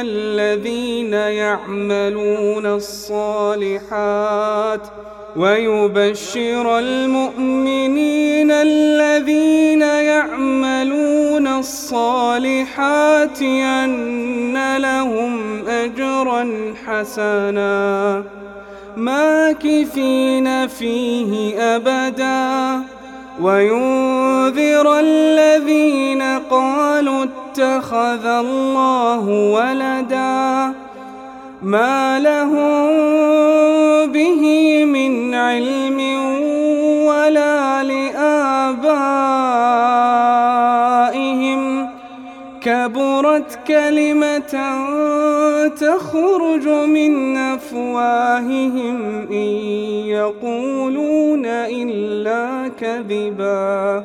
الذين يعملون الصالحات ويبشر المؤمنين الذين يعملون الصالحات أن لهم أجرا حسنا ماكثين فيه أبدا. وينذر الذين قالوا اتخذ الله ولدا ما لهم به من علم ولا لآبائهم. كبرت كلمة تخرج من أفواههم إن يقولون إلا كذبا.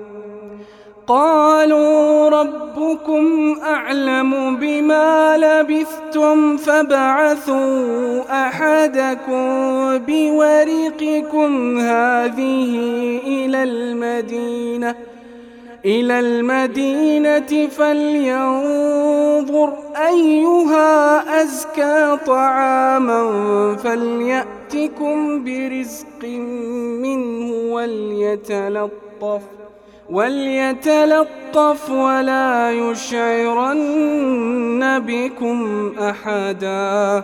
قالوا ربكم أعلم بما لبثتم فابعثوا أحدكم بورقكم هذه إلى المدينة إلى المدينة فلينظر أيها أزكى طعاما فليأتكم برزق منه وليتلطف وليتلطف ولا يشعرن بكم أحدا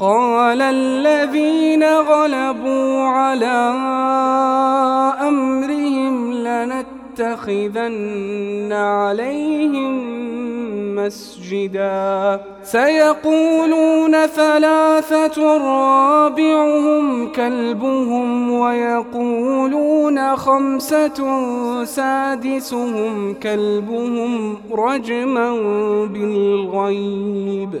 قال الذين غلبوا على أمرهم لنتخذن عليهم مسجدا. سيقولون ثلاثة رابعهم كلبهم ويقولون خمسة سادسهم كلبهم رجما بالغيب.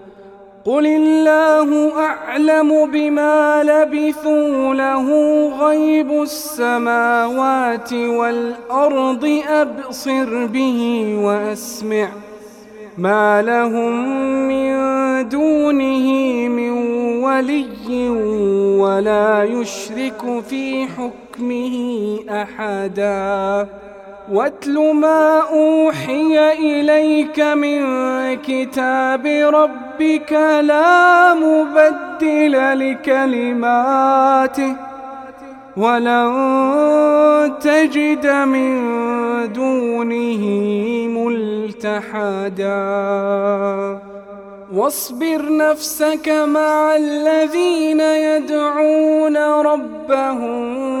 قل الله أعلم بما لبثوا له غيب السماوات والأرض أبصر به وأسمع ما لهم من دونه من ولي ولا يشرك في حكمه أحدا واتل ما أوحي إليك من كتاب ربك لا مبدل لكلماته ولن تجد من دونه ملتحدا. واصبر نفسك مع الذين يدعون ربهم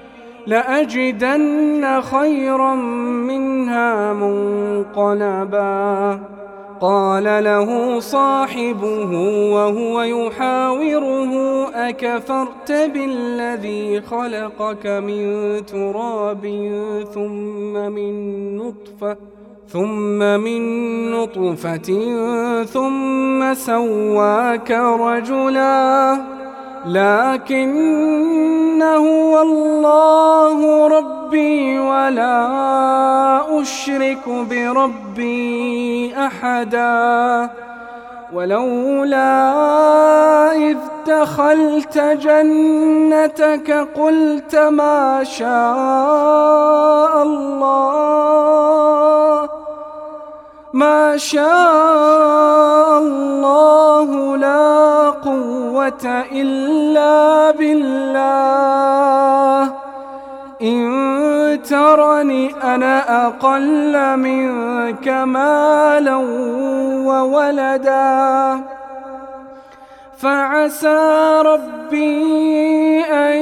لأجدن خيرا منها منقلبا. قال له صاحبه وهو يحاوره أكفرت بالذي خلقك من تراب ثم من نطفة ثم من نطفة ثم سواك رجلاً. لكن هو الله ربي ولا أشرك بربي أحدا ولولا إذ دخلت جنتك قلت ما شاء الله ما شاء الله لا قوة إلا بالله. إن ترني أنا أقل منك مالا وولدا. فعسى ربي أن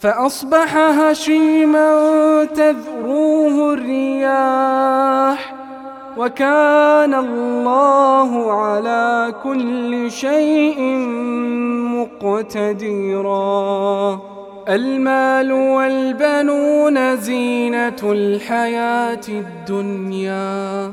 فأصبح هشيما تذروه الرياح وكان الله على كل شيء مقتدرا المال والبنون زينة الحياة الدنيا.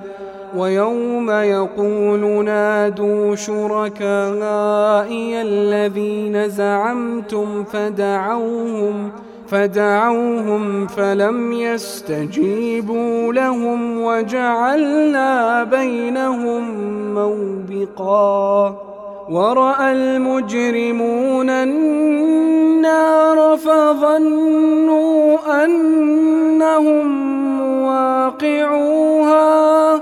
ويوم يقول نادوا شركائي الذين زعمتم فدعوهم فدعوهم فلم يستجيبوا لهم وجعلنا بينهم موبقا ورأى المجرمون النار فظنوا أنهم واقعوها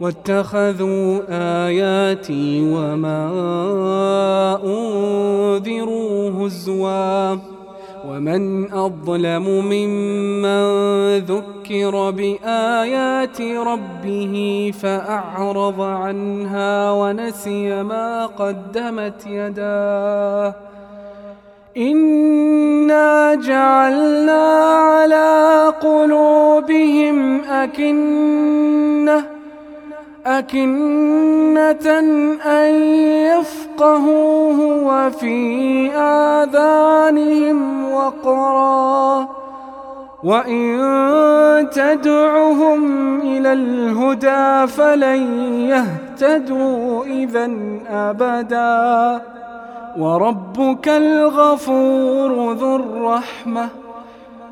واتخذوا آياتي وما أنذروا هزوا. ومن أظلم ممن ذكر بآيات ربه فأعرض عنها ونسي ما قدمت يداه. إنا جعلنا على قلوبهم أكنة أكنة أن يفقهوه وفي آذانهم وقرا وإن تدعهم إلى الهدى فلن يهتدوا إذا أبدا وربك الغفور ذو الرحمة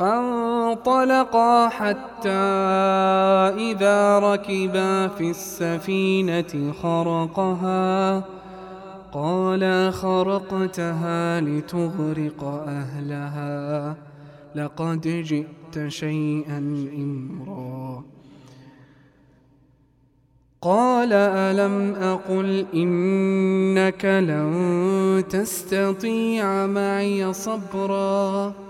فانطلقا حتى إذا ركبا في السفينة خرقها. قال خرقتها لتغرق أهلها. لقد جئت شيئا إمرا. قال ألم أقل إنك لن تستطيع معي صبرا؟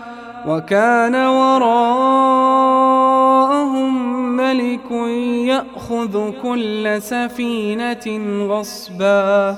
وكان وراءهم ملك يأخذ كل سفينة غصبا.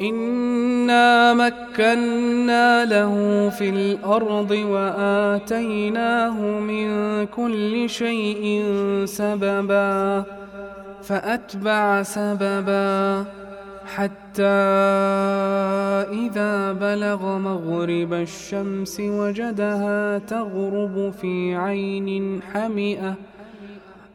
إنا مكنا له في الأرض وآتيناه من كل شيء سببا فأتبع سببا حتى إذا بلغ مغرب الشمس وجدها تغرب في عين حمئة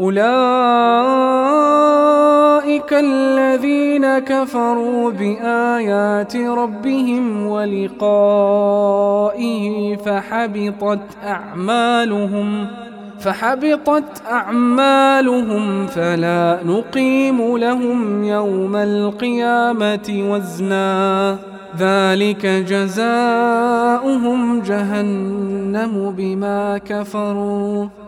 أولئك الذين كفروا بآيات ربهم ولقائه فحبطت أعمالهم فحبطت أعمالهم فلا نقيم لهم يوم القيامة وزنا. ذلك جزاؤهم جهنم بما كفروا.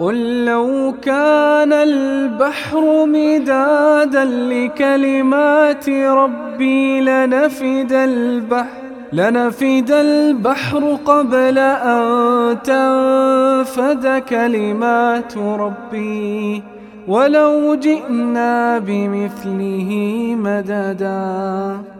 قل لو كان البحر مدادا لكلمات ربي لنفد البحر لنفد البحر قبل أن تنفد كلمات ربي. ولو جئنا بمثله مددا.